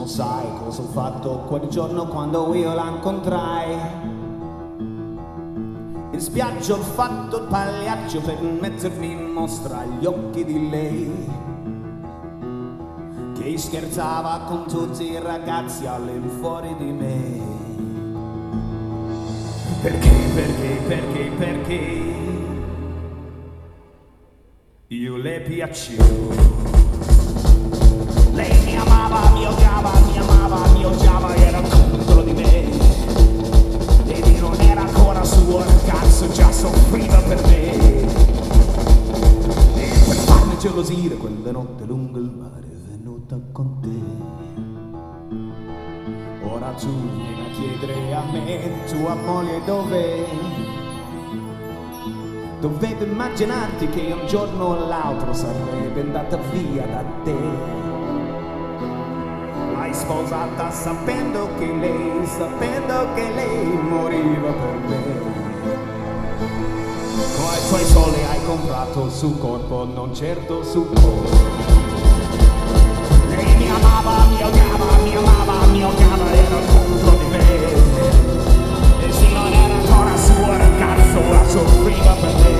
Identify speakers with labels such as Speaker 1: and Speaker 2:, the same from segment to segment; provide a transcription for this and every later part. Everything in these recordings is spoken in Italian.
Speaker 1: non sai cosa ho fatto quel giorno quando io la incontrai. In spiaggia ho fatto il pagliaccio per mettermi in mostra agli occhi di lei. Che scherzava con tutti i ragazzi all'infuori di me. Perché, perché, perché, perché io le piacevo. Lei mi amava, mi farmi gelosire quella notte lungo il mare è venuta con te. Ora tu vieni a chiedere a me, tua moglie dov'è? Dovevo immaginarti che un giorno o l'altro sarebbe andata via da te. L'hai sposata sapendo che lei, sapendo che lei moriva per me. Con i soldi hai comprato il suo corpo, non certo su cuore. Lei mi amava, mi odiava, mi amava, mi odiava, era contro di me. E se non era ancora suo ragazzo, ora soffriva per me.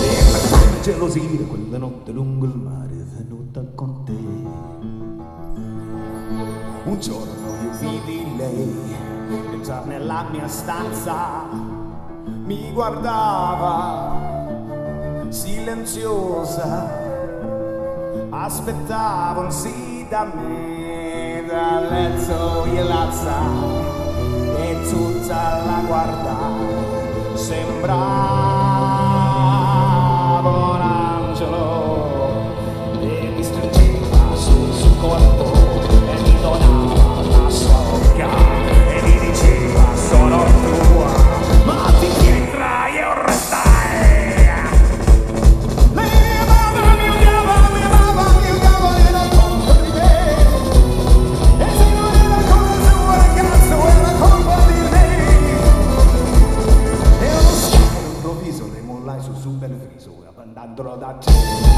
Speaker 1: E per farmi gelosire quella notte lungo il mare è venuta con te. Un giorno io vidi lei entrare nella mia stanza, mi guardava silenziosa aspettava un sì da me dal letto io l'alzai e tutta la guardai sembrava androdatina.